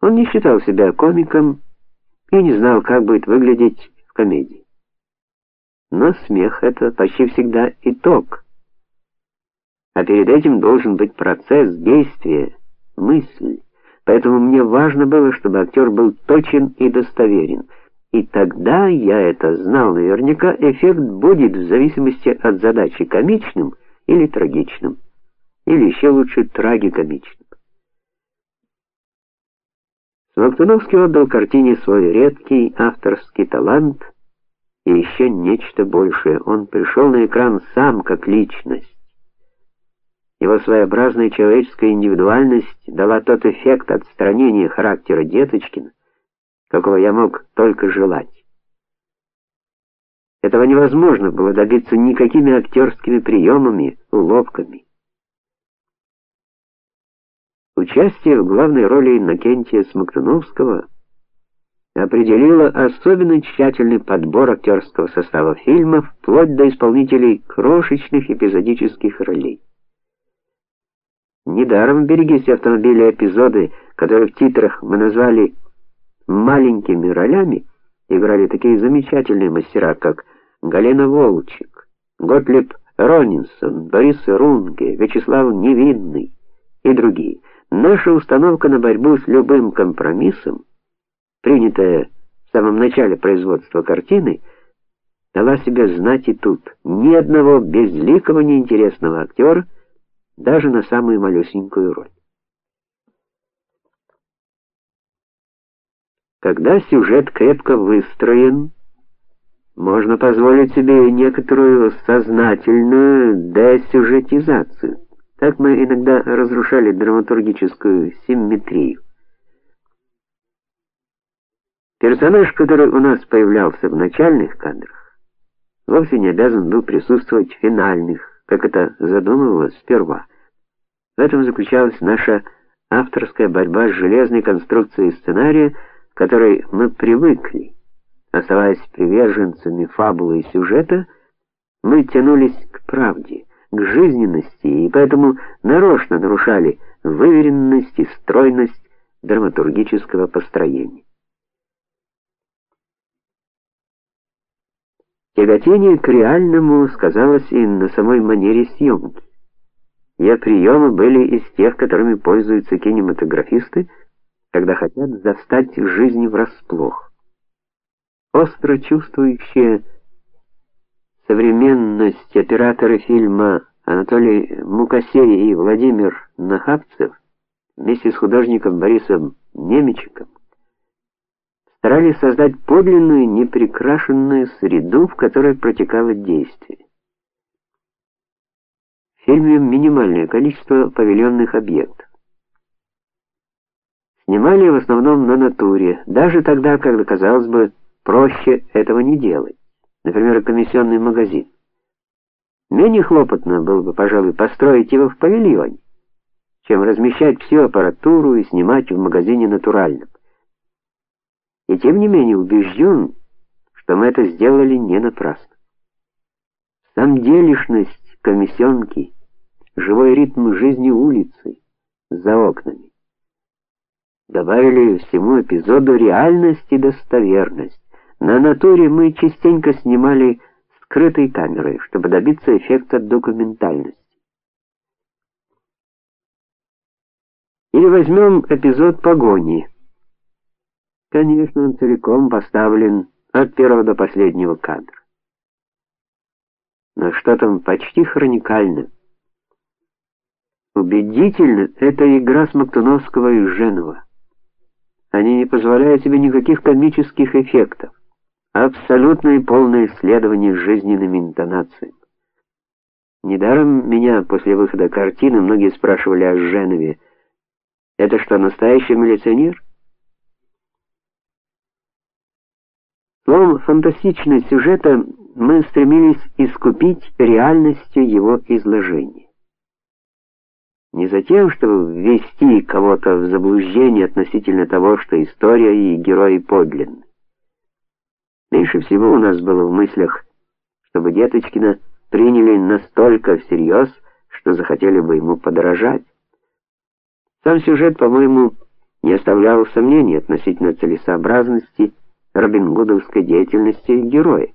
Он не считал себя комиком и не знал, как будет выглядеть в комедии. Но смех это почти всегда итог. А перед этим должен быть процесс действия, мысль. Поэтому мне важно было, чтобы актер был точен и достоверен. И тогда я это знал наверняка, эффект будет в зависимости от задачи комичным или трагичным, или еще лучше трагикомичным. Смоктуновский отдал картине свой редкий авторский талант и еще нечто большее. Он пришел на экран сам как личность. Его своеобразная человеческая индивидуальность дала тот эффект отстранения характера Деточкина, какого я мог только желать. Этого невозможно было добиться никакими актерскими приемами, уловками. Участие в главной роли Иннокентия Смоктуновского определило особенно тщательный подбор актерского состава фильма, вплоть до исполнителей крошечных эпизодических ролей. Недаром берегись автомобиля эпизоды, которые в титрах мы назвали маленькими ролями, играли такие замечательные мастера, как Галина Волчек, Готлиб Ронинсон, Борис Рунге, Вячеслав Невинный и другие. Наша установка на борьбу с любым компромиссом, принятая в самом начале производства картины, дала себя знать и тут. Ни одного безликого неинтересного актера даже на самую малюсенькую роль. Когда сюжет крепко выстроен, можно позволить себе некоторую сознательную десюжетизацию. Так мы иногда разрушали драматургическую симметрию. Персонаж, который у нас появлялся в начальных кадрах, вовсе не обязан был присутствовать в финальных, как это задумывалось сперва. В этом заключалась наша авторская борьба с железной конструкцией сценария, к которой мы привыкли. Оставаясь приверженцами фабулы и сюжета, мы тянулись к правде, к жизненности, и поэтому нарочно нарушали выверенность и стройность драматургического построения. Тяготение к реальному сказалось и на самой манере съемки. Ее приемы были из тех, которыми пользуются кинематографисты, когда хотят застать жизнь врасплох. Остро чувствующие современность операторы фильма Анатолий Мукасей и Владимир Нахапцев вместе с художником Борисом Немечиком старались создать подлинную неприкрашенную среду, в которой протекало действие фильме минимальное количество павильонных объектов. Снимали в основном на натуре, даже тогда, когда казалось бы, проще этого не делать. Например, комиссионный магазин. Менее хлопотно было бы, пожалуй, построить его в павильоне, чем размещать всю аппаратуру и снимать в магазине натуральном. И тем не менее убежден, что мы это сделали не напрасно. Сам делишность комиссионки, живой ритм жизни улицы за окнами. Добавили всему эпизоду реальность и достоверность. На натуре мы частенько снимали скрытой камерой, чтобы добиться эффекта документальности. Или возьмем эпизод погони. Конечно, он целиком поставлен от первого до последнего кадра но что там почти хроникально. Убедительно это игра Смоктуновского и Женова. Они не позволяют себе никаких комических эффектов. Абсолютное и полное исследование жизненными интонациями. Недаром меня после выхода картины многие спрашивали о Женове. Это что, настоящий милиционер? Словом, фантастичность сюжета мы стремились искупить реальностью его изложения. Не за тем, чтобы ввести кого-то в заблуждение относительно того, что история и герои подлинны. Меньше всего у нас было в мыслях, чтобы Деточкина приняли настолько всерьез, что захотели бы ему подражать. Сам сюжет, по-моему, не оставлял сомнений относительно целесообразности робингудовской деятельности героя.